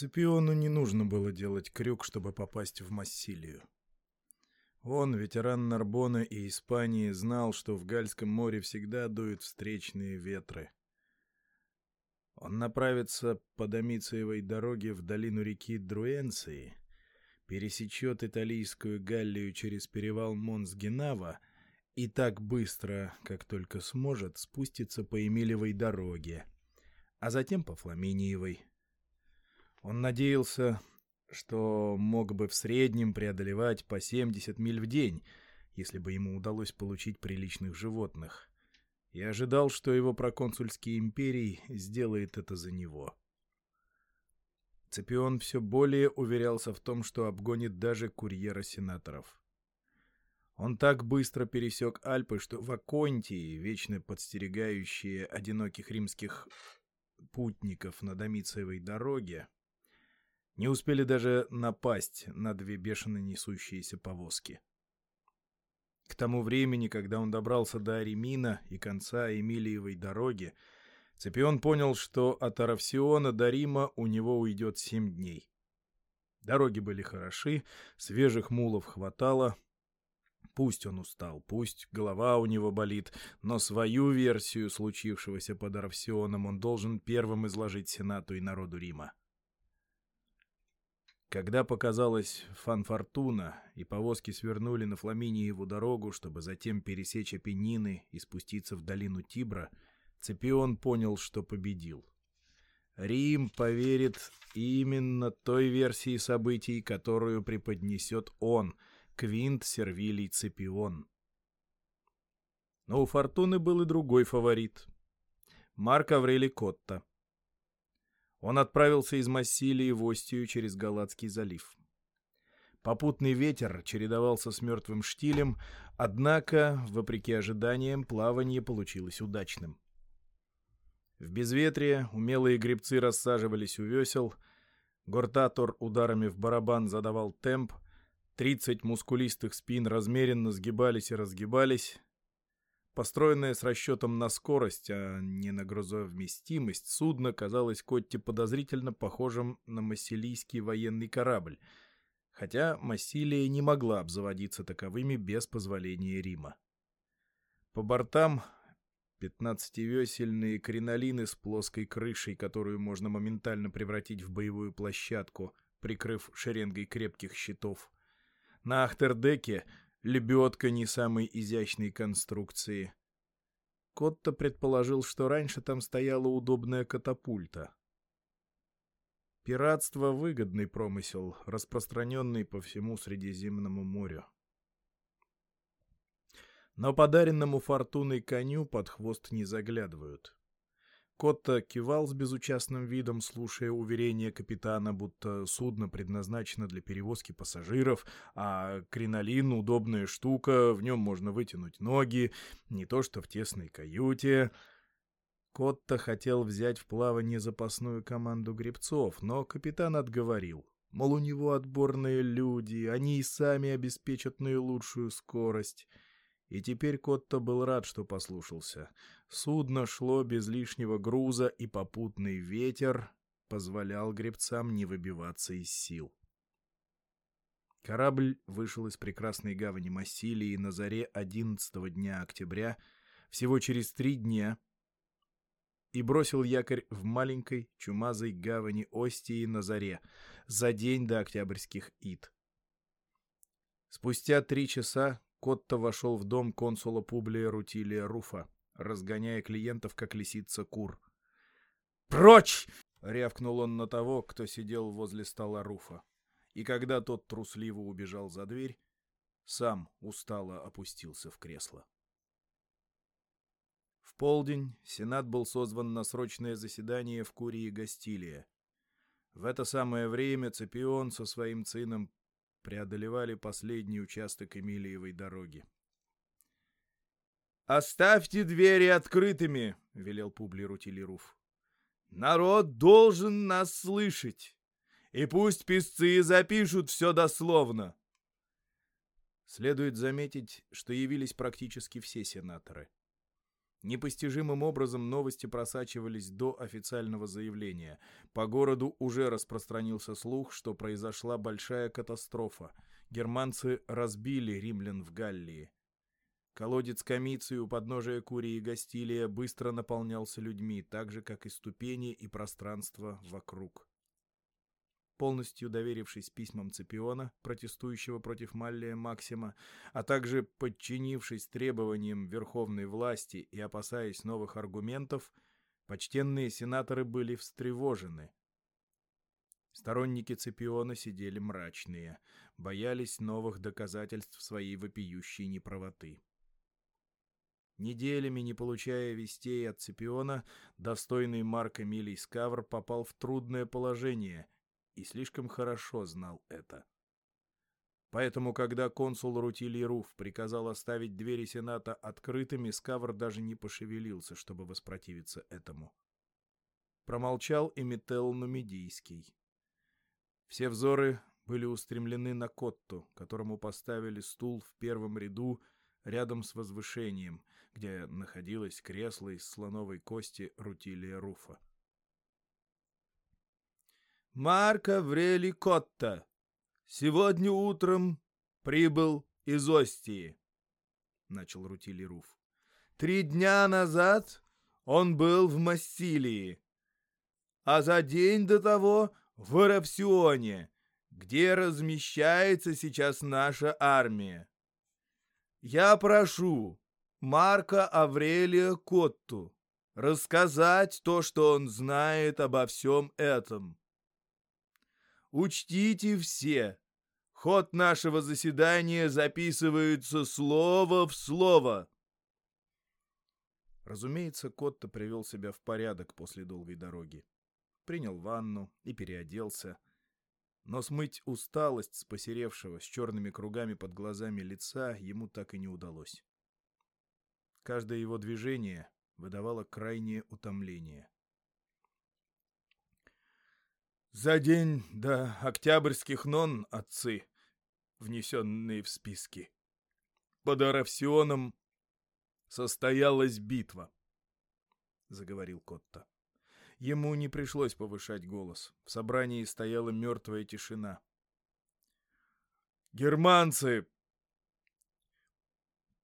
Сципиону не нужно было делать крюк, чтобы попасть в Массилию. Он, ветеран Нарбона и Испании, знал, что в Гальском море всегда дуют встречные ветры. Он направится по Домициевой дороге в долину реки Друэнции, пересечет Италийскую Галлию через перевал Монс-Генава и так быстро, как только сможет, спустится по Эмилевой дороге, а затем по Фламиниевой. Он надеялся, что мог бы в среднем преодолевать по 70 миль в день, если бы ему удалось получить приличных животных, и ожидал, что его проконсульский империй сделает это за него. Цепион все более уверялся в том, что обгонит даже курьера сенаторов. Он так быстро пересек Альпы, что в Аконтии, вечно подстерегающие одиноких римских путников на Домициевой дороге, не успели даже напасть на две бешено несущиеся повозки. К тому времени, когда он добрался до Аремина и конца Эмилиевой дороги, Цепион понял, что от Аравсиона до Рима у него уйдет семь дней. Дороги были хороши, свежих мулов хватало. Пусть он устал, пусть голова у него болит, но свою версию случившегося под Аравсионом он должен первым изложить Сенату и народу Рима. Когда показалась Фанфортуна, и повозки свернули на Фламиниеву дорогу, чтобы затем пересечь Апеннины и спуститься в долину Тибра, Цепион понял, что победил. Рим поверит именно той версии событий, которую преподнесет он, Квинт Сервилий Цепион. Но у Фортуны был и другой фаворит — Марк Аврелий Котта. Он отправился из Массилии в Остию через Галатский залив. Попутный ветер чередовался с мертвым штилем, однако, вопреки ожиданиям, плавание получилось удачным. В безветрие умелые гребцы рассаживались у весел, гортатор ударами в барабан задавал темп, тридцать мускулистых спин размеренно сгибались и разгибались, Построенное с расчетом на скорость, а не на грузовместимость, судно казалось Котте подозрительно похожим на массилийский военный корабль, хотя Массилия не могла обзаводиться таковыми без позволения Рима. По бортам пятнадцативесельные кринолины с плоской крышей, которую можно моментально превратить в боевую площадку, прикрыв шеренгой крепких щитов. На ахтердеке лебедка не самой изящной конструкции. Котто предположил, что раньше там стояла удобная катапульта. Пиратство — выгодный промысел, распространенный по всему Средиземному морю. Но подаренному фортуной коню под хвост не заглядывают. Котта кивал с безучастным видом, слушая уверения капитана, будто судно предназначено для перевозки пассажиров, а кринолин — удобная штука, в нем можно вытянуть ноги, не то что в тесной каюте. Котта хотел взять в плавание запасную команду гребцов, но капитан отговорил. Мол, у него отборные люди, они и сами обеспечат наилучшую скорость — и теперь Котто был рад, что послушался. Судно шло без лишнего груза, и попутный ветер позволял гребцам не выбиваться из сил. Корабль вышел из прекрасной гавани Массилии на заре 11 дня октября, всего через три дня, и бросил якорь в маленькой чумазой гавани Остии на заре, за день до октябрьских ид. Спустя три часа Котто вошел в дом консула Публия Рутилия Руфа, разгоняя клиентов, как лисица кур. «Прочь!» — рявкнул он на того, кто сидел возле стола Руфа. И когда тот трусливо убежал за дверь, сам устало опустился в кресло. В полдень Сенат был созван на срочное заседание в Курии Гастилия. В это самое время Цепион со своим сыном преодолевали последний участок Эмилиевой дороги. «Оставьте двери открытыми!» — велел Публий Рутилируф. «Народ должен нас слышать, и пусть писцы запишут все дословно!» Следует заметить, что явились практически все сенаторы. Непостижимым образом новости просачивались до официального заявления. По городу уже распространился слух, что произошла большая катастрофа. Германцы разбили римлян в Галлии. Колодец Комиции у подножия Курии Гастилия быстро наполнялся людьми, так же, как и ступени и пространство вокруг. Полностью доверившись письмам Цепиона, протестующего против Маллия Максима, а также подчинившись требованиям верховной власти и опасаясь новых аргументов, почтенные сенаторы были встревожены. Сторонники Цепиона сидели мрачные, боялись новых доказательств своей вопиющей неправоты. Неделями не получая вестей от Цепиона, достойный Марк Эмилий Скавр попал в трудное положение и слишком хорошо знал это. Поэтому, когда консул Рутилий Руф приказал оставить двери Сената открытыми, Скавр даже не пошевелился, чтобы воспротивиться этому. Промолчал и Метел Нумидийский. Все взоры были устремлены на Котту, которому поставили стул в первом ряду рядом с возвышением, где находилось кресло из слоновой кости Рутилия Руфа. «Марко Врели Котта сегодня утром прибыл из Остии», — начал Рутилий Руф. «Три дня назад он был в Массилии, а за день до того в Аравсионе, где размещается сейчас наша армия. Я прошу Марка Аврелия Котту рассказать то, что он знает обо всем этом. Учтите все, ход нашего заседания записывается слово в слово. Разумеется, Котто привел себя в порядок после долгой дороги. Принял ванну и переоделся — но смыть усталость с посеревшего, с черными кругами под глазами лица ему так и не удалось. Каждое его движение выдавало крайнее утомление. За день до октябрьских нон, отцы, внесенные в списки, под Аравсионом состоялась битва, — заговорил Котта. Ему не пришлось повышать голос. В собрании стояла мертвая тишина. «Германцы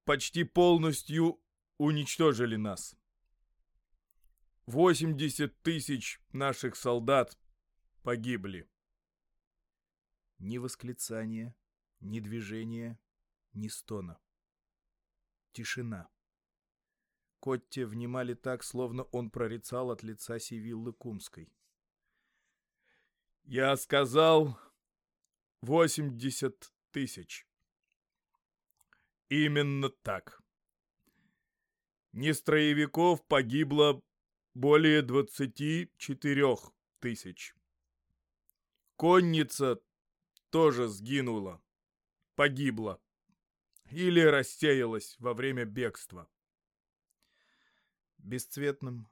почти полностью уничтожили нас. 80 тысяч наших солдат погибли». Ни восклицания, ни движения, ни стона. Тишина. Котте внимали так, словно он прорицал от лица Сивиллы Кумской. «Я сказал восемьдесят тысяч. Именно так. Нестроевиков погибло более двадцати четырех тысяч. Конница тоже сгинула, погибла или рассеялась во время бегства. Бесцветным,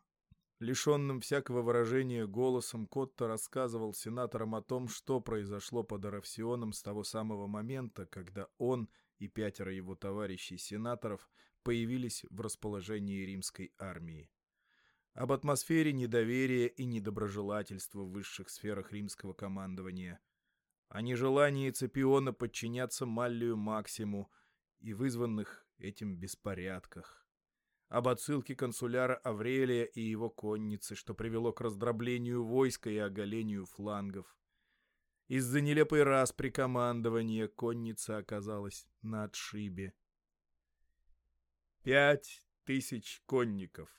лишенным всякого выражения голосом Котто рассказывал сенаторам о том, что произошло под Аравсионом с того самого момента, когда он и пятеро его товарищей-сенаторов появились в расположении римской армии. Об атмосфере недоверия и недоброжелательства в высших сферах римского командования, о нежелании Цепиона подчиняться Маллию Максиму и вызванных этим беспорядках об отсылке консуляра Аврелия и его конницы, что привело к раздроблению войска и оголению флангов. Из-за нелепой распри командования конница оказалась на отшибе. Пять тысяч конников.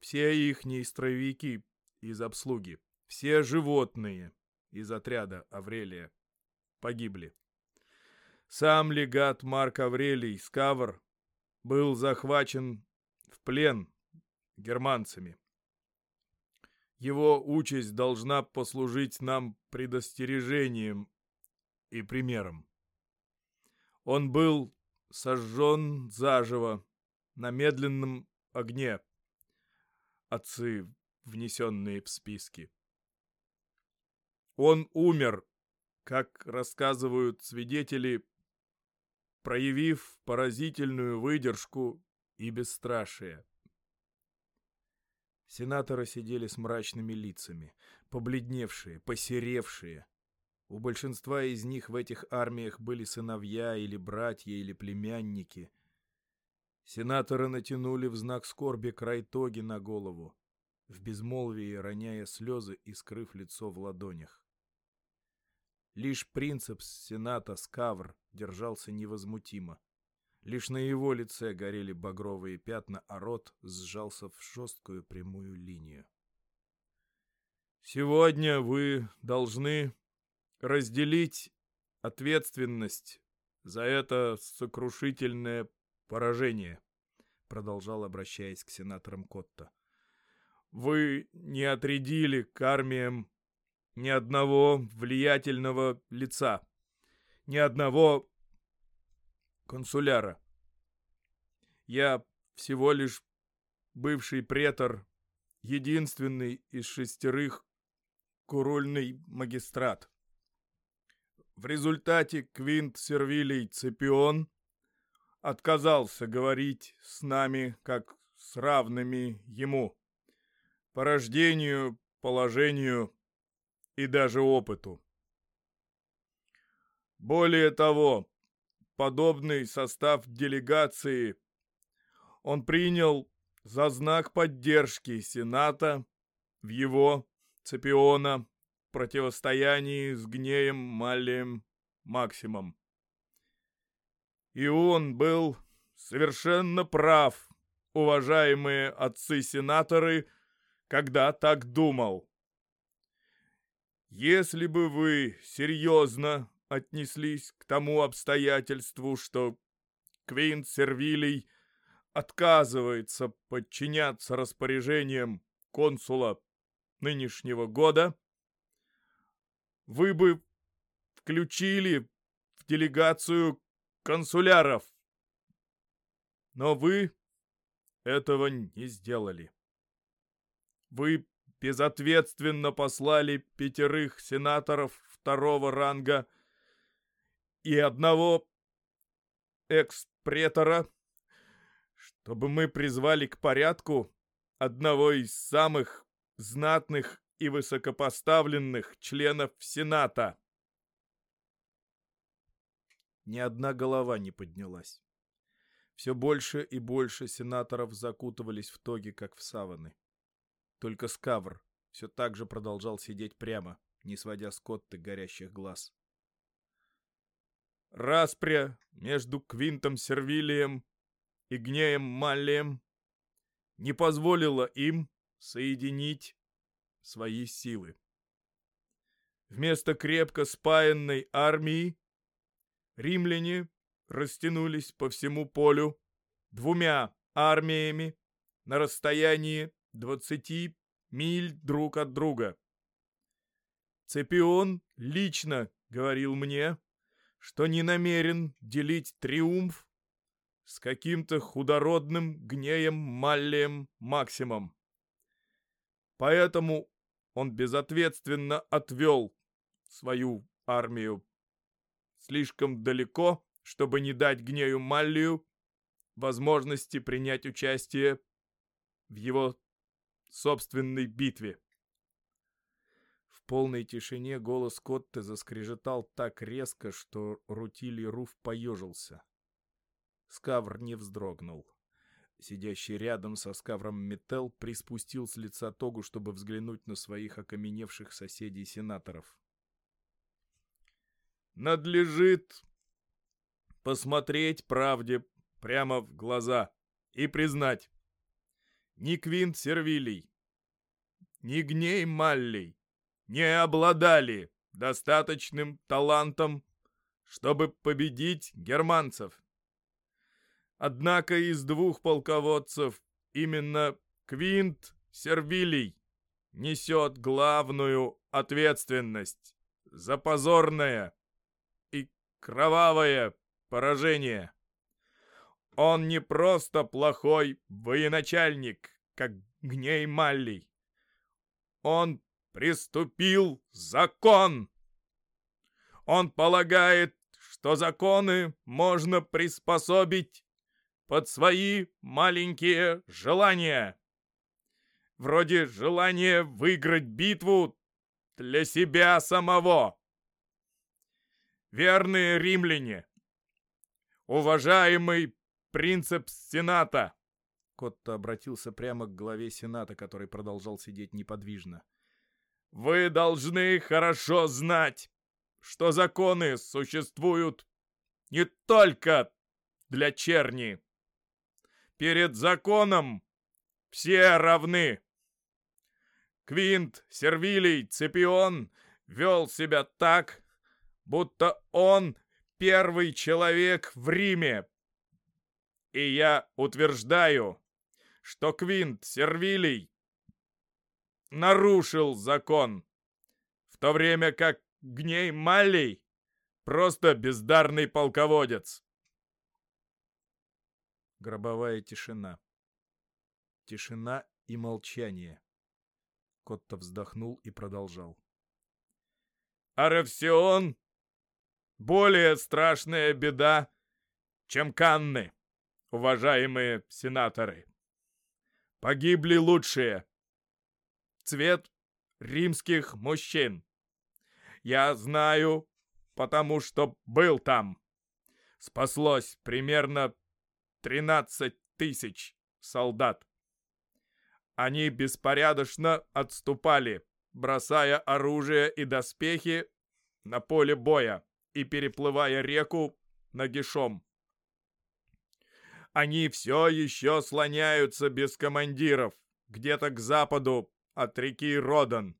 Все ихние строевики из обслуги, все животные из отряда Аврелия погибли. Сам легат Марк Аврелий Скавр был захвачен в плен германцами. Его участь должна послужить нам предостережением и примером. Он был сожжен заживо на медленном огне, отцы, внесенные в списки. Он умер, как рассказывают свидетели, проявив поразительную выдержку и бесстрашие. Сенаторы сидели с мрачными лицами, побледневшие, посеревшие. У большинства из них в этих армиях были сыновья или братья или племянники. Сенаторы натянули в знак скорби край тоги на голову, в безмолвии роняя слезы и скрыв лицо в ладонях. Лишь принцепс сената Скавр держался невозмутимо. Лишь на его лице горели багровые пятна, а рот сжался в жесткую прямую линию. «Сегодня вы должны разделить ответственность за это сокрушительное поражение», продолжал, обращаясь к сенаторам Котта. «Вы не отрядили к армиям ни одного влиятельного лица, ни одного консуляра. Я всего лишь бывший претор, единственный из шестерых курульный магистрат. В результате Квинт Сервилий Цепион отказался говорить с нами как с равными ему по рождению, положению и даже опыту. Более того, подобный состав делегации он принял за знак поддержки Сената в его, Цепиона, противостоянии с Гнеем Малием Максимом. И он был совершенно прав, уважаемые отцы-сенаторы, когда так думал. Если бы вы серьезно отнеслись к тому обстоятельству, что Квинт Сервилий отказывается подчиняться распоряжениям консула нынешнего года, вы бы включили в делегацию консуляров. Но вы этого не сделали. Вы безответственно послали пятерых сенаторов второго ранга и одного экспретора, чтобы мы призвали к порядку одного из самых знатных и высокопоставленных членов Сената. Ни одна голова не поднялась. Все больше и больше сенаторов закутывались в тоги, как в саваны. Только Скавр все так же продолжал сидеть прямо, не сводя с Котты горящих глаз. Распря между Квинтом Сервилием и Гнеем Маллием не позволила им соединить свои силы. Вместо крепко спаянной армии римляне растянулись по всему полю двумя армиями на расстоянии 20 миль друг от друга. Цепион лично говорил мне, что не намерен делить триумф с каким-то худородным гнеем Маллием Максимом. Поэтому он безответственно отвел свою армию слишком далеко, чтобы не дать гнею Маллию возможности принять участие в его собственной битве. В полной тишине голос Котте заскрежетал так резко, что Рутили Руф поежился. Скавр не вздрогнул. Сидящий рядом со скавром Метел приспустил с лица тогу, чтобы взглянуть на своих окаменевших соседей-сенаторов. «Надлежит посмотреть правде прямо в глаза и признать, ни Квинт Сервилий, ни Гней Маллий не обладали достаточным талантом, чтобы победить германцев. Однако из двух полководцев именно Квинт Сервилий несет главную ответственность за позорное кровавое поражение. Он не просто плохой военачальник, как Гней Маллий. Он приступил закон. Он полагает, что законы можно приспособить под свои маленькие желания. вроде желания выиграть битву для себя самого. Верные римляне, уважаемый принцип Сената, Котто обратился прямо к главе Сената, который продолжал сидеть неподвижно. Вы должны хорошо знать, что законы существуют не только для черни. Перед законом все равны. Квинт, Сервилий, Цепион вел себя так, будто он первый человек в Риме. И я утверждаю, что Квинт Сервилий нарушил закон, в то время как Гней Маллей просто бездарный полководец. Гробовая тишина. Тишина и молчание. Котто вздохнул и продолжал. Аревсион — более страшная беда, чем Канны, уважаемые сенаторы. Погибли лучшие. Цвет римских мужчин. Я знаю, потому что был там. Спаслось примерно 13 тысяч солдат. Они беспорядочно отступали, бросая оружие и доспехи на поле боя и переплывая реку нагишом. Они все еще слоняются без командиров, где-то к западу от реки Родан.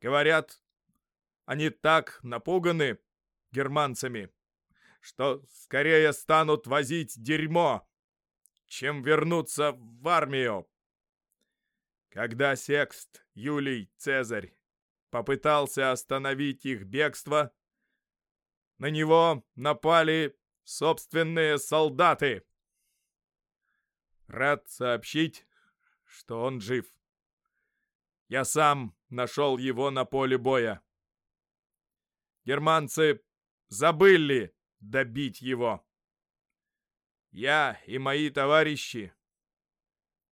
Говорят, они так напуганы германцами, что скорее станут возить дерьмо, чем вернуться в армию. Когда Секст Юлий Цезарь попытался остановить их бегство, на него напали собственные солдаты. Рад сообщить, что он жив. Я сам нашел его на поле боя. Германцы забыли добить его. Я и мои товарищи,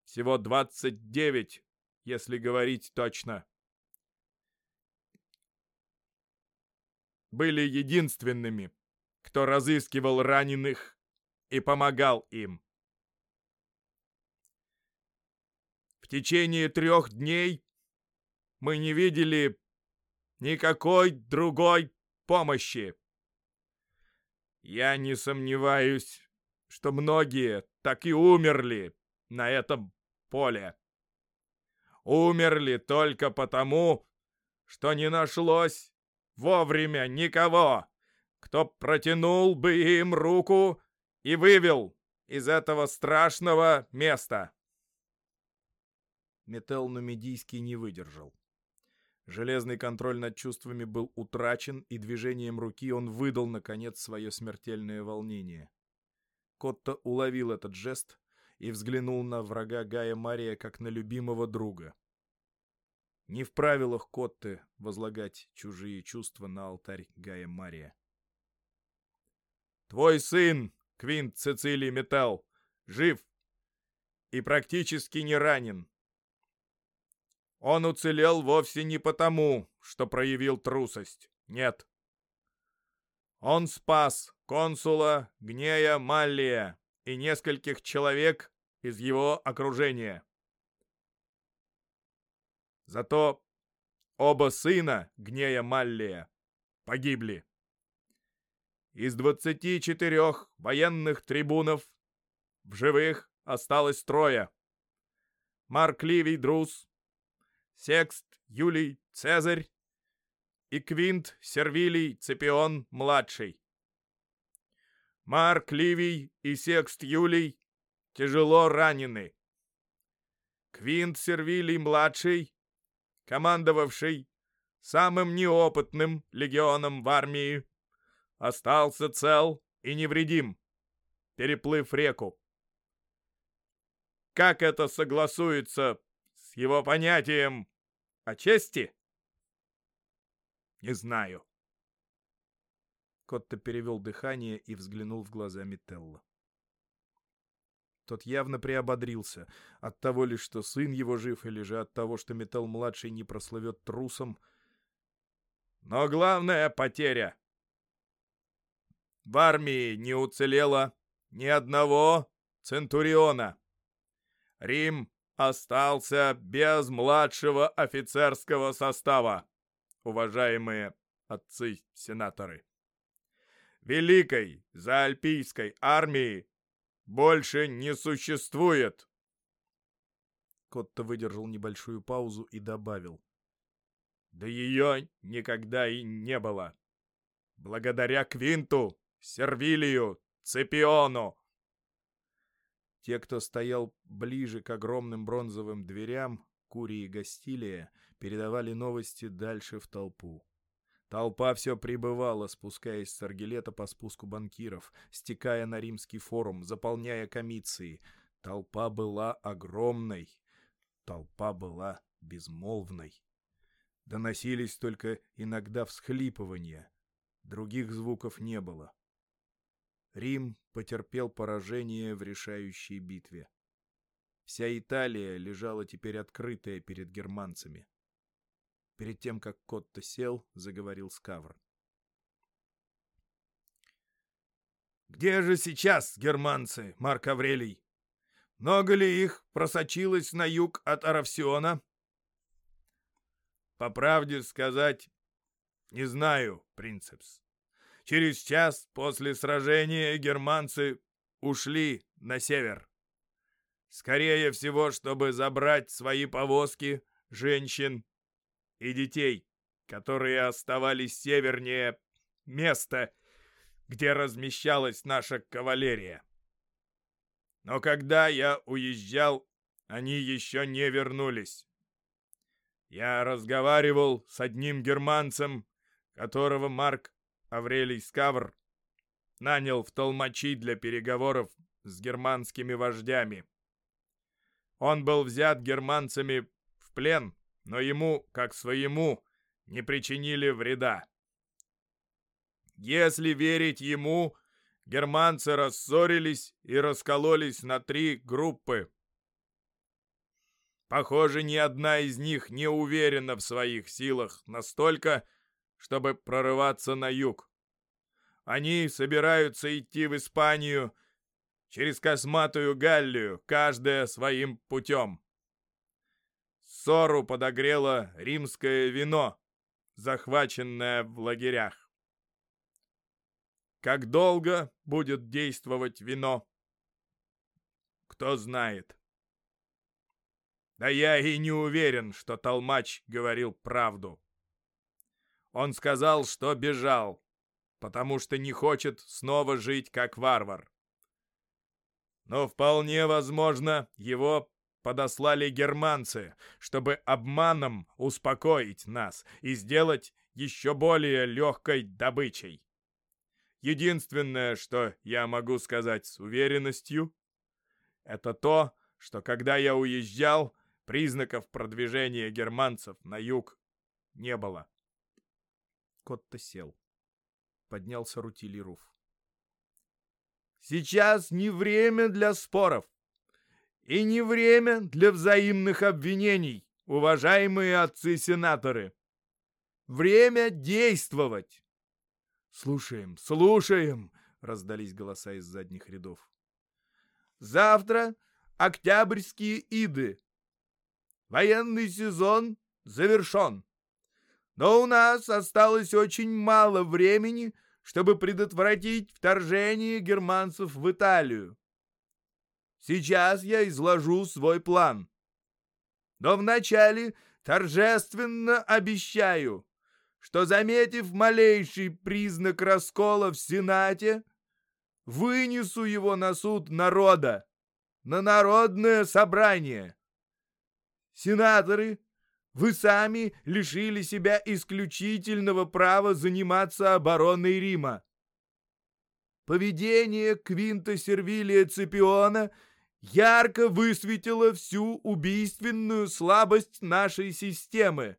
всего 29, если говорить точно, были единственными, кто разыскивал раненых и помогал им. В течение трех дней мы не видели никакой другой помощи. Я не сомневаюсь, что многие так и умерли на этом поле. Умерли только потому, что не нашлось вовремя никого, кто протянул бы им руку и вывел из этого страшного места. Метел Нумидийский не выдержал. Железный контроль над чувствами был утрачен, и движением руки он выдал, наконец, свое смертельное волнение. Котто уловил этот жест и взглянул на врага Гая Мария как на любимого друга. Не в правилах Котты возлагать чужие чувства на алтарь Гая Мария. «Твой сын, Квинт Цицилий Металл, жив и практически не ранен. Он уцелел вовсе не потому, что проявил трусость. Нет. Он спас консула Гнея Маллия и нескольких человек из его окружения. Зато оба сына Гнея Маллия погибли. Из 24 военных трибунов в живых осталось трое. Марк Ливий Друз, Секст Юлий Цезарь и Квинт Сервилий Цепион-младший. Марк Ливий и Секст Юлий тяжело ранены. Квинт Сервилий-младший, командовавший самым неопытным легионом в армии, остался цел и невредим, переплыв реку. Как это согласуется с его понятием о чести? Не знаю. Котто перевел дыхание и взглянул в глаза Метелла. Тот явно приободрился. От того ли, что сын его жив, или же от того, что Металл-младший не прославет трусом. Но главная потеря. В армии не уцелело ни одного Центуриона. Рим остался без младшего офицерского состава, уважаемые отцы-сенаторы. Великой заальпийской армии больше не существует. Котто выдержал небольшую паузу и добавил. Да ее никогда и не было. Благодаря Квинту, Сервилию, Цепиону. Те, кто стоял ближе к огромным бронзовым дверям, Курии и Гастилия, передавали новости дальше в толпу. Толпа все прибывала, спускаясь с Аргилета по спуску банкиров, стекая на римский форум, заполняя комиции. Толпа была огромной. Толпа была безмолвной. Доносились только иногда всхлипывания. Других звуков не было. Рим потерпел поражение в решающей битве. Вся Италия лежала теперь открытая перед германцами. Перед тем, как Котто сел, заговорил Скавр. «Где же сейчас германцы, Марк Аврелий? Много ли их просочилось на юг от Аравсиона?» «По правде сказать, не знаю, принцепс. Через час после сражения германцы ушли на север. Скорее всего, чтобы забрать свои повозки, женщин и детей, которые оставались севернее места, где размещалась наша кавалерия. Но когда я уезжал, они еще не вернулись. Я разговаривал с одним германцем, которого Марк Аврелий Скавр нанял в толмачи для переговоров с германскими вождями. Он был взят германцами в плен но ему, как своему, не причинили вреда. Если верить ему, германцы рассорились и раскололись на три группы. Похоже, ни одна из них не уверена в своих силах настолько, чтобы прорываться на юг. Они собираются идти в Испанию через косматую Галлию, каждая своим путем. Ссору подогрело римское вино, захваченное в лагерях. Как долго будет действовать вино? Кто знает. Да я и не уверен, что Толмач говорил правду. Он сказал, что бежал, потому что не хочет снова жить как варвар. Но вполне возможно, его подослали германцы, чтобы обманом успокоить нас и сделать еще более легкой добычей. Единственное, что я могу сказать с уверенностью, это то, что когда я уезжал, признаков продвижения германцев на юг не было. Котто сел. Поднялся Рутили Руф. «Сейчас не время для споров. И не время для взаимных обвинений, уважаемые отцы-сенаторы. Время действовать. Слушаем, слушаем, раздались голоса из задних рядов. Завтра октябрьские иды. Военный сезон завершен. Но у нас осталось очень мало времени, чтобы предотвратить вторжение германцев в Италию. Сейчас я изложу свой план. Но вначале торжественно обещаю, что, заметив малейший признак раскола в Сенате, вынесу его на суд народа, на народное собрание. Сенаторы, вы сами лишили себя исключительного права заниматься обороной Рима. Поведение Квинта Сервилия Цепиона — ярко высветила всю убийственную слабость нашей системы.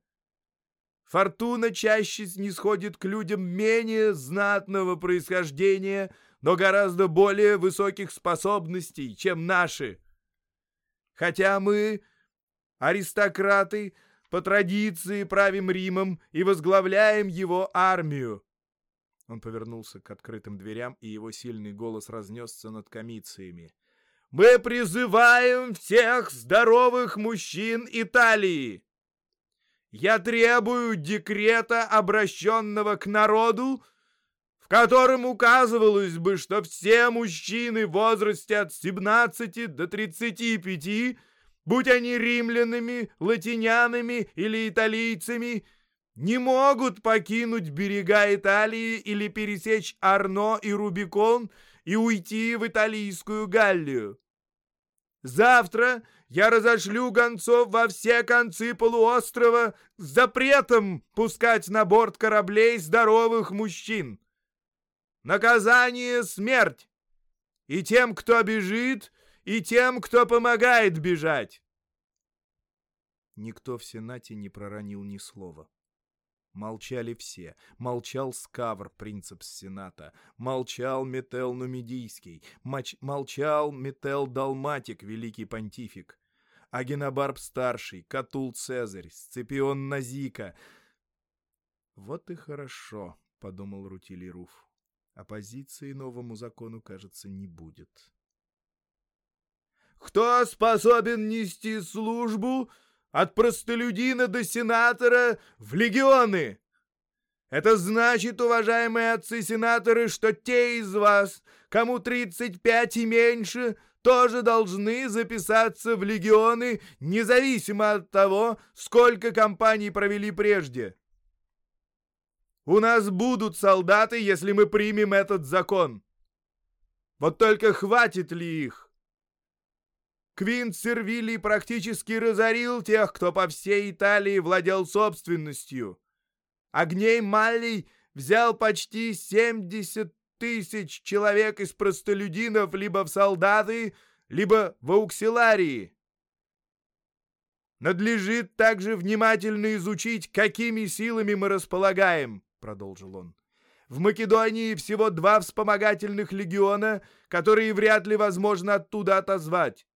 Фортуна чаще снисходит к людям менее знатного происхождения, но гораздо более высоких способностей, чем наши. Хотя мы, аристократы, по традиции правим Римом и возглавляем его армию. Он повернулся к открытым дверям, и его сильный голос разнесся над комициями. «Мы призываем всех здоровых мужчин Италии! Я требую декрета, обращенного к народу, в котором указывалось бы, что все мужчины в возрасте от 17 до 35 будь они римлянами, латинянами или италийцами, не могут покинуть берега Италии или пересечь Арно и Рубикон и уйти в Италийскую Галлию. Завтра я разошлю гонцов во все концы полуострова с запретом пускать на борт кораблей здоровых мужчин. Наказание — смерть. И тем, кто бежит, и тем, кто помогает бежать. Никто в Сенате не проронил ни слова. Молчали все. Молчал Скавр, принцепс Сената. Молчал Метел Нумидийский. Молчал Метел Далматик, великий понтифик. Агенобарб-старший, Катул Цезарь, Сципион Назика. «Вот и хорошо», — подумал Рутилий Руф. «Оппозиции новому закону, кажется, не будет». Кто способен нести службу от простолюдина до сенатора в легионы? Это значит, уважаемые отцы-сенаторы, что те из вас, кому 35 и меньше, тоже должны записаться в легионы, независимо от того, сколько компаний провели прежде. У нас будут солдаты, если мы примем этот закон. Вот только хватит ли их? Квинт Сервилий практически разорил тех, кто по всей Италии владел собственностью. Огней Маллий взял почти 70 тысяч человек из простолюдинов либо в солдаты, либо в ауксиларии. Надлежит также внимательно изучить, какими силами мы располагаем, продолжил он. В Македонии всего два вспомогательных легиона, которые вряд ли возможно оттуда отозвать.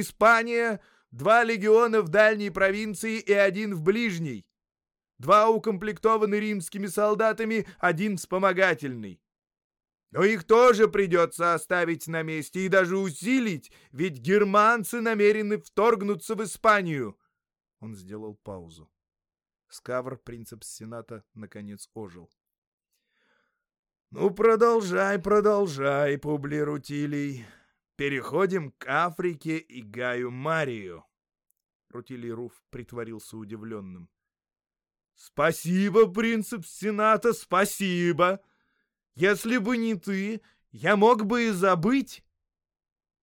Испания — два легиона в дальней провинции и один в ближней. Два укомплектованы римскими солдатами, один вспомогательный. Но их тоже придется оставить на месте и даже усилить, ведь германцы намерены вторгнуться в Испанию. Он сделал паузу. Скавр, принцепс Сената, наконец ожил. «Ну, продолжай, продолжай, Публий Рутилий. Переходим к Африке и Гаю Марию. Рутилий Руф притворился удивленным. «Спасибо, принцип Сената, спасибо! Если бы не ты, я мог бы и забыть.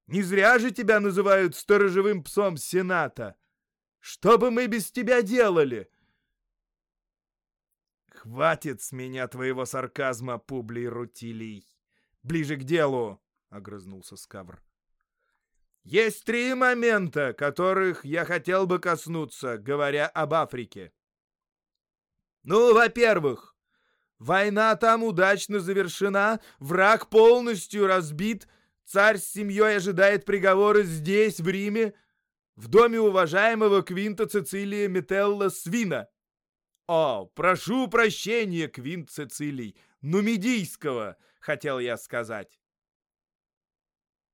Не зря же тебя называют сторожевым псом Сената. Что бы мы без тебя делали?» «Хватит с меня твоего сарказма, Публий Рутилий! Ближе к делу!» — огрызнулся Скавр. Есть три момента, которых я хотел бы коснуться, говоря об Африке. Ну, во-первых, война там удачно завершена, враг полностью разбит, царь с семьей ожидает приговора здесь, в Риме, в доме уважаемого Квинта Цицилия Метелла Свина. О, прошу прощения, Квинт Цицилий, нумидийского, хотел я сказать.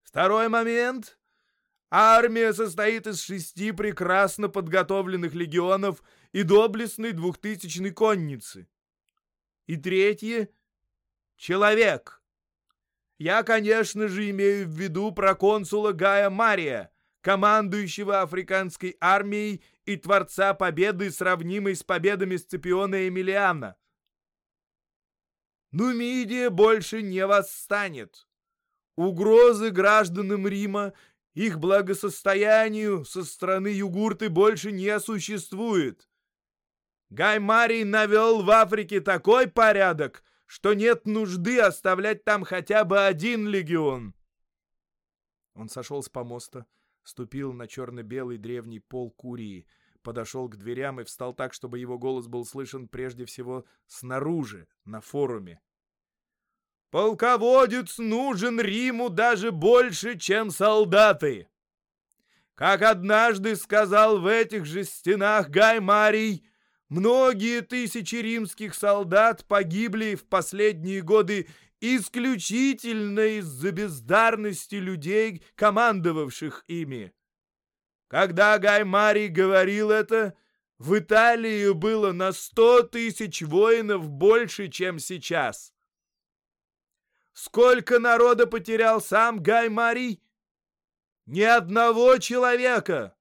Второй момент Армия состоит из шести прекрасно подготовленных легионов и доблестной двухтысячной конницы. И третье — человек. Я, конечно же, имею в виду проконсула Гая Мария, командующего африканской армией и творца победы, сравнимой с победами Сципиона Эмилиана. Нумидия больше не восстанет. Угрозы гражданам Рима их благосостоянию со стороны югурты больше не существует. Гай Марий навел в Африке такой порядок, что нет нужды оставлять там хотя бы один легион. Он сошел с помоста, ступил на черно-белый древний пол Курии, подошел к дверям и встал так, чтобы его голос был слышен прежде всего снаружи, на форуме. «Полководец нужен Риму даже больше, чем солдаты!» Как однажды сказал в этих же стенах Гай Марий, многие тысячи римских солдат погибли в последние годы исключительно из-за бездарности людей, командовавших ими. Когда Гай Марий говорил это, в Италии было на сто тысяч воинов больше, чем сейчас. Сколько народа потерял сам Гай Марий? Ни одного человека!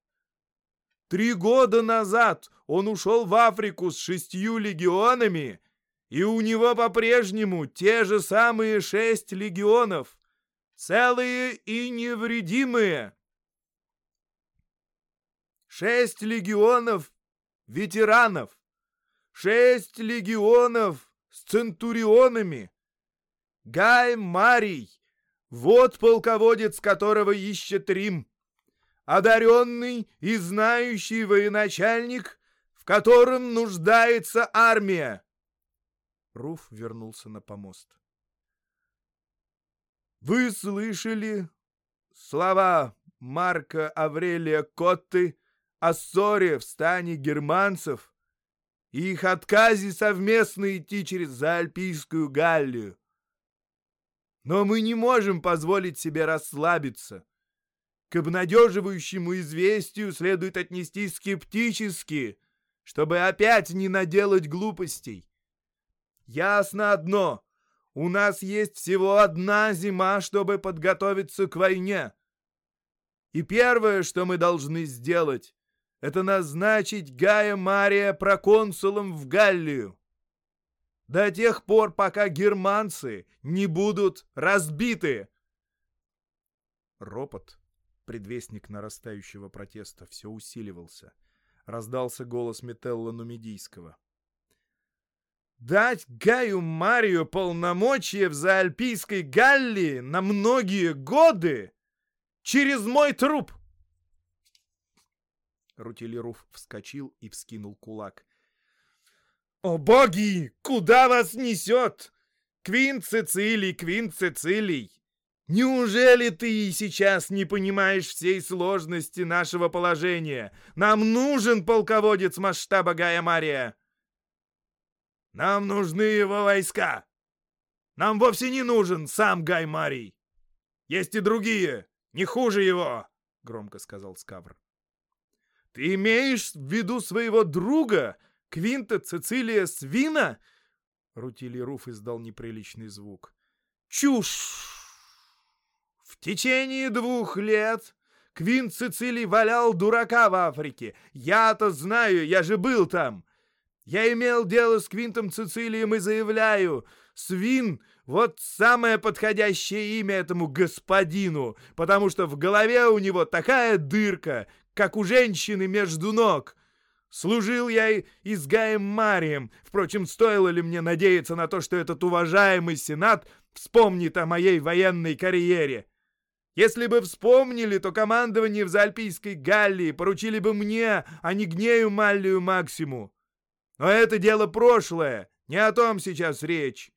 Три года назад он ушел в Африку с шестью легионами, и у него по-прежнему те же самые шесть легионов, целые и невредимые. Шесть легионов ветеранов, шесть легионов с центурионами. Гай Марий вот полководец, которого ищет Рим. Одаренный и знающий военачальник, в котором нуждается армия. Руф вернулся на помост. Вы слышали слова Марка Аврелия Котты о ссоре в стане германцев и их отказе совместно идти через Заальпийскую Галлию? Но мы не можем позволить себе расслабиться. К обнадеживающему известию следует отнестись скептически, чтобы опять не наделать глупостей. Ясно одно. У нас есть всего одна зима, чтобы подготовиться к войне. И первое, что мы должны сделать, это назначить Гая Мария проконсулом в Галлию до тех пор, пока германцы не будут разбиты. Ропот, предвестник нарастающего протеста, все усиливался. Раздался голос Метелла Нумидийского. «Дать Гаю Марию полномочия в Заальпийской Галлии на многие годы через мой труп!» Рутилируф вскочил и вскинул кулак. «О боги! Куда вас несет? Квин Цицилий, Квин Цицилий! Неужели ты сейчас не понимаешь всей сложности нашего положения? Нам нужен полководец масштаба Гая Мария!» «Нам нужны его войска! Нам вовсе не нужен сам Гай Марий! Есть и другие, не хуже его!» — громко сказал Скавр. «Ты имеешь в виду своего друга, Квинта Цицилия Свина?» Рутилий Руф издал неприличный звук. «Чушь! В течение двух лет Квинт Цицилий валял дурака в Африке. Я-то знаю, я же был там. Я имел дело с Квинтом Цицилием и заявляю, Свин — вот самое подходящее имя этому господину, потому что в голове у него такая дырка, как у женщины между ног. Служил я и с Гаем Марием. Впрочем, стоило ли мне надеяться на то, что этот уважаемый сенат вспомнит о моей военной карьере? Если бы вспомнили, то командование в Заальпийской Галлии поручили бы мне, а не Гнею Маллию Максиму. Но это дело прошлое, не о том сейчас речь.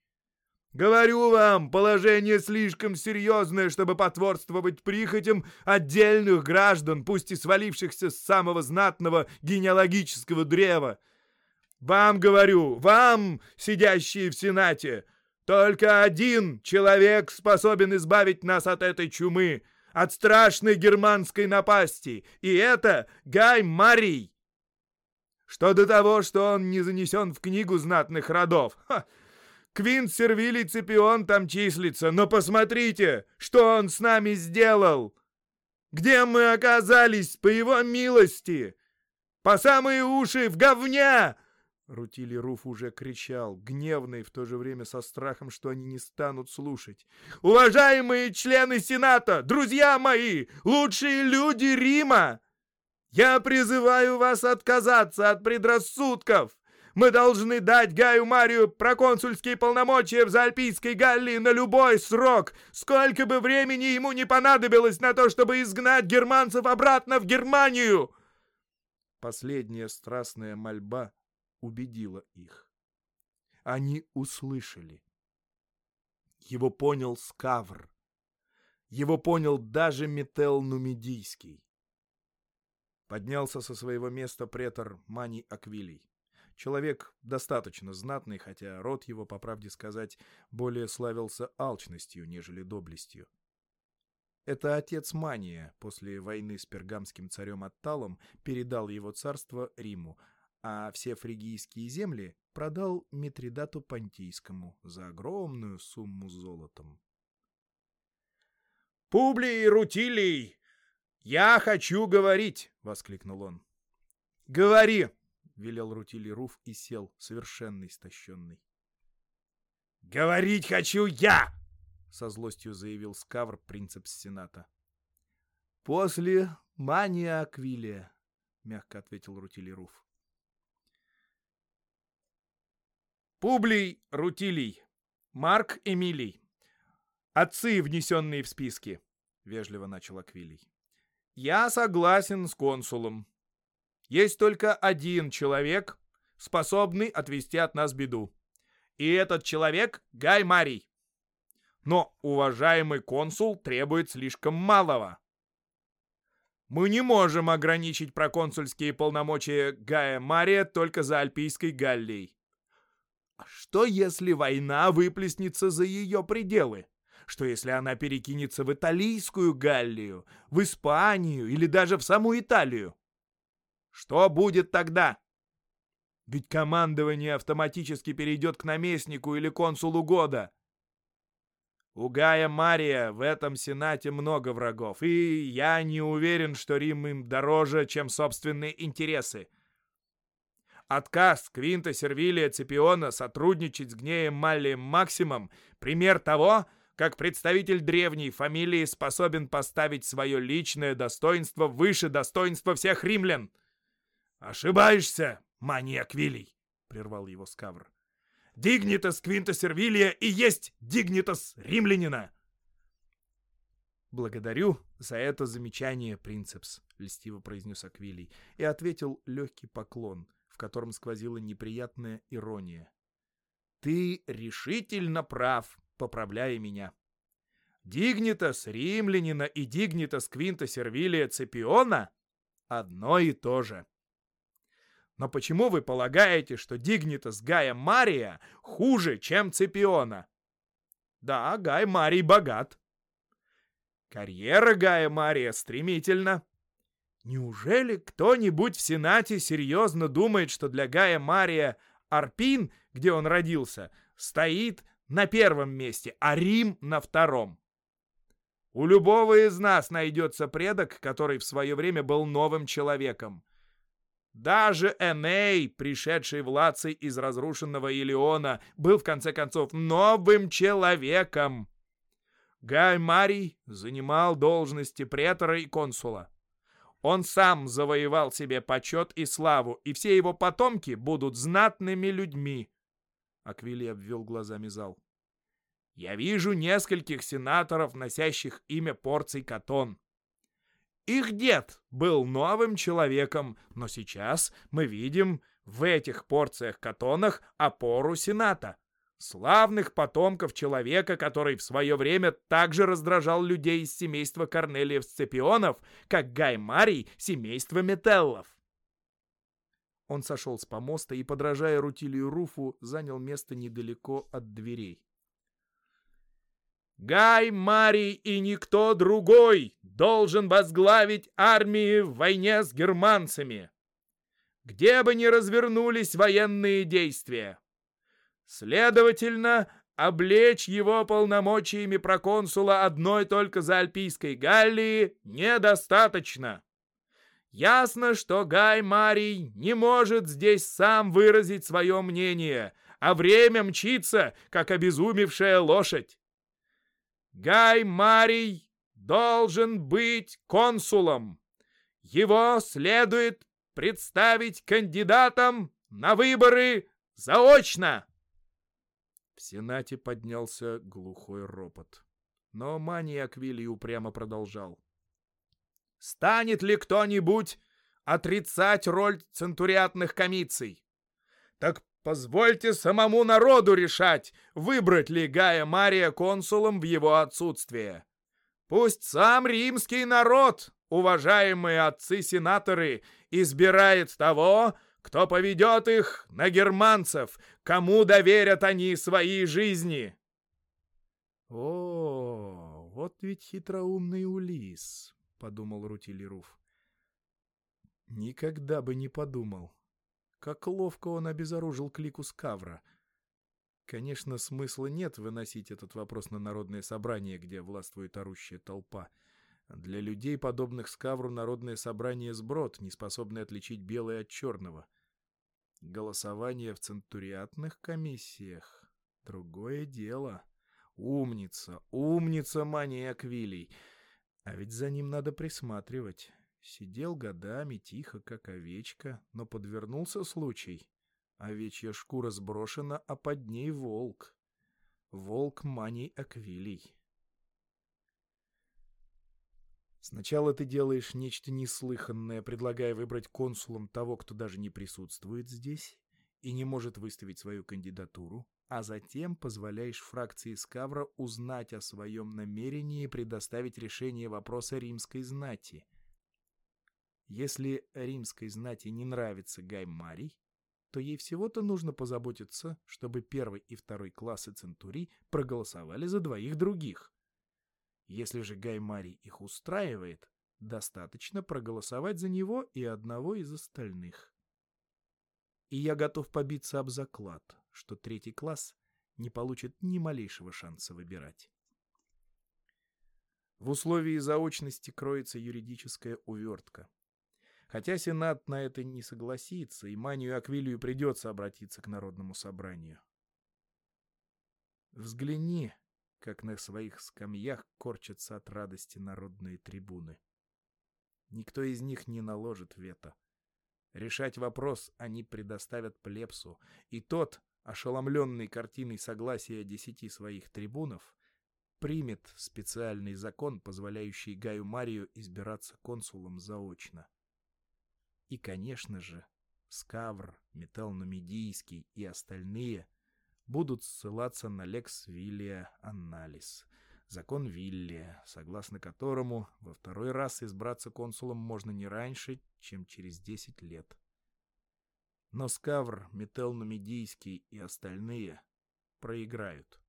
Говорю вам, положение слишком серьезное, чтобы потворствовать прихотям отдельных граждан, пусть и свалившихся с самого знатного генеалогического древа. Вам говорю, вам, сидящие в Сенате, только один человек способен избавить нас от этой чумы, от страшной германской напасти, и это Гай Марий. Что до того, что он не занесен в книгу знатных родов, ха, Квинт Сервилий Цепион там числится, но посмотрите, что он с нами сделал! Где мы оказались, по его милости? По самые уши в говня!» Рутили Руф уже кричал, гневный, в то же время со страхом, что они не станут слушать. «Уважаемые члены Сената, друзья мои, лучшие люди Рима! Я призываю вас отказаться от предрассудков! Мы должны дать Гаю Марию проконсульские полномочия в Заальпийской Галлии на любой срок, сколько бы времени ему не понадобилось на то, чтобы изгнать германцев обратно в Германию!» последняя страстная мольба убедила их. Они услышали. Его понял Скавр. Его понял даже Метел Нумидийский. Поднялся со своего места претор Мани Аквилий. Человек достаточно знатный, хотя род его, по правде сказать, более славился алчностью, нежели доблестью. Это отец Мания после войны с пергамским царем Атталом передал его царство Риму, а все фригийские земли продал Митридату Понтийскому за огромную сумму золотом. «Публий Рутилий, я хочу говорить!» — воскликнул он. «Говори!» — велел Рутилий Руф и сел, совершенно истощенный. «Говорить хочу я!» — со злостью заявил Скавр, принцепс Сената. «После мания Аквилия», — мягко ответил Рутилий Руф. Публий Рутилий, Марк Эмилий. Отцы, внесенные в списки, — вежливо начал Аквилий. Я согласен с консулом. Есть только один человек, способный отвести от нас беду. И этот человек — Гай Марий. Но уважаемый консул требует слишком малого. Мы не можем ограничить проконсульские полномочия Гая Мария только за Альпийской Галлией. А что, если война выплеснется за ее пределы? Что, если она перекинется в Италийскую Галлию, в Испанию или даже в саму Италию? Что будет тогда? Ведь командование автоматически перейдет к наместнику или консулу года. У Гая Мария в этом Сенате много врагов, и я не уверен, что Рим им дороже, чем собственные интересы. Отказ Квинта Сервилия Цепиона сотрудничать с Гнеем Маллием Максимом — пример того, как представитель древней фамилии способен поставить свое личное достоинство выше достоинства всех римлян. «Ошибаешься, маньяк Вилий!» — прервал его Скавр. «Дигнитас Квинта Сервилия и есть Дигнитас римлянина!» «Благодарю за это замечание, принцепс», — льстиво произнес Аквилий и ответил легкий поклон — в котором сквозила неприятная ирония. «Ты решительно прав, поправляя меня. Дигнитас римлянина и дигнитас квинта сервилия цепиона — одно и то же. Но почему вы полагаете, что дигнитас Гая Мария хуже, чем цепиона? Да, Гай Марий богат. Карьера Гая Мария стремительна. Неужели кто-нибудь в Сенате серьезно думает, что для Гая Мария Арпин, где он родился, стоит на первом месте, а Рим на втором? У любого из нас найдется предок, который в свое время был новым человеком. Даже Эней, пришедший в Лаций из разрушенного Илиона, был в конце концов новым человеком. Гай Марий занимал должности претора и консула. Он сам завоевал себе почет и славу, и все его потомки будут знатными людьми. Аквили обвел глазами зал. Я вижу нескольких сенаторов, носящих имя Порций Катон. Их дед был новым человеком, но сейчас мы видим в этих порциях-катонах опору Сената славных потомков человека, который в свое время также раздражал людей из семейства Корнелиев Сципионов, как Гай Марий семейства Метеллов. Он сошел с помоста и, подражая Рутилию Руфу, занял место недалеко от дверей. «Гай Марий и никто другой должен возглавить армии в войне с германцами, где бы ни развернулись военные действия. Следовательно, облечь его полномочиями проконсула одной только за Альпийской Галлии недостаточно. Ясно, что Гай Марий не может здесь сам выразить свое мнение, а время мчится, как обезумевшая лошадь. Гай Марий должен быть консулом. Его следует представить кандидатом на выборы заочно. В Сенате поднялся глухой ропот. Но Мани Аквилий упрямо продолжал. «Станет ли кто-нибудь отрицать роль центуриатных комиций. Так позвольте самому народу решать, выбрать ли Гая Мария консулом в его отсутствие. Пусть сам римский народ, уважаемые отцы-сенаторы, избирает того, кто поведет их на германцев, кому доверят они свои жизни. О, вот ведь хитроумный Улис, подумал Рутилируф. Никогда бы не подумал. Как ловко он обезоружил клику Скавра. Конечно, смысла нет выносить этот вопрос на народное собрание, где властвует орущая толпа. Для людей, подобных Скавру, народное собрание сброд, не способный отличить белое от черного. Голосование в центуриатных комиссиях — другое дело. Умница, умница Мания Аквилий. А ведь за ним надо присматривать. Сидел годами тихо, как овечка, но подвернулся случай. Овечья шкура сброшена, а под ней волк. Волк Маний Аквилий. Сначала ты делаешь нечто неслыханное, предлагая выбрать консулом того, кто даже не присутствует здесь и не может выставить свою кандидатуру, а затем позволяешь фракции Скавра узнать о своем намерении предоставить решение вопроса римской знати. Если римской знати не нравится Гай Марий, то ей всего-то нужно позаботиться, чтобы первый и второй классы Центурий проголосовали за двоих других. Если же Гай Марий их устраивает, достаточно проголосовать за него и одного из остальных. И я готов побиться об заклад, что третий класс не получит ни малейшего шанса выбирать. В условии заочности кроется юридическая увертка. Хотя Сенат на это не согласится, и Манию Аквилию придется обратиться к Народному собранию. Взгляни, как на своих скамьях корчатся от радости народные трибуны. Никто из них не наложит вето. Решать вопрос они предоставят плебсу, и тот, ошеломленный картиной согласия десяти своих трибунов, примет специальный закон, позволяющий Гаю Марию избираться консулом заочно. И, конечно же, Скавр, Метел Нумидийский и остальные будут ссылаться на Лекс Виллия Анналис, закон Виллия, согласно которому во второй раз избраться консулом можно не раньше, чем через 10 лет. Но Скавр, Метел Нумидийский и остальные проиграют.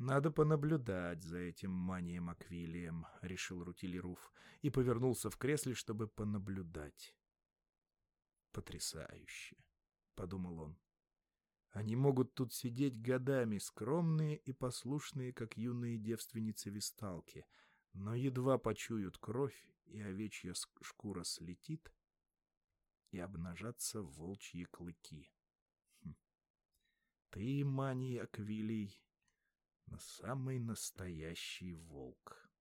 «Надо понаблюдать за этим манием Аквилием», — решил Рутилируф, и повернулся в кресле, чтобы понаблюдать. «Потрясающе», — подумал он. «Они могут тут сидеть годами, скромные и послушные, как юные девственницы-висталки, но едва почуют кровь, и овечья шкура слетит, и обнажатся волчьи клыки. Хм. Ты, Мани Аквилий, самый настоящий волк.